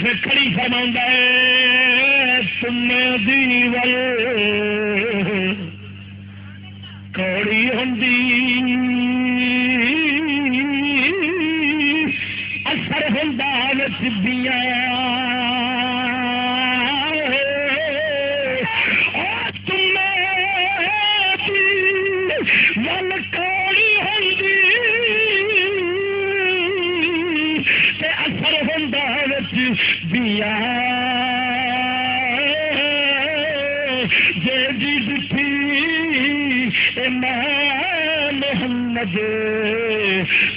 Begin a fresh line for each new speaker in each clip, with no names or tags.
پھر کھڑی فرما ہے تم دیول کوڑی ہوں اثر ہوں سدیاں ملک انبیاء جے جی جد تھی امام محمد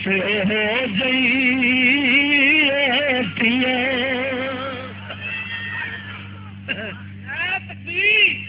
سے ہو جئی
ہوتی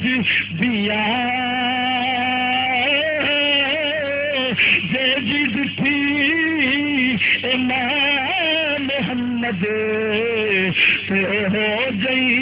دیا جے جد تھی محمد ہو گئی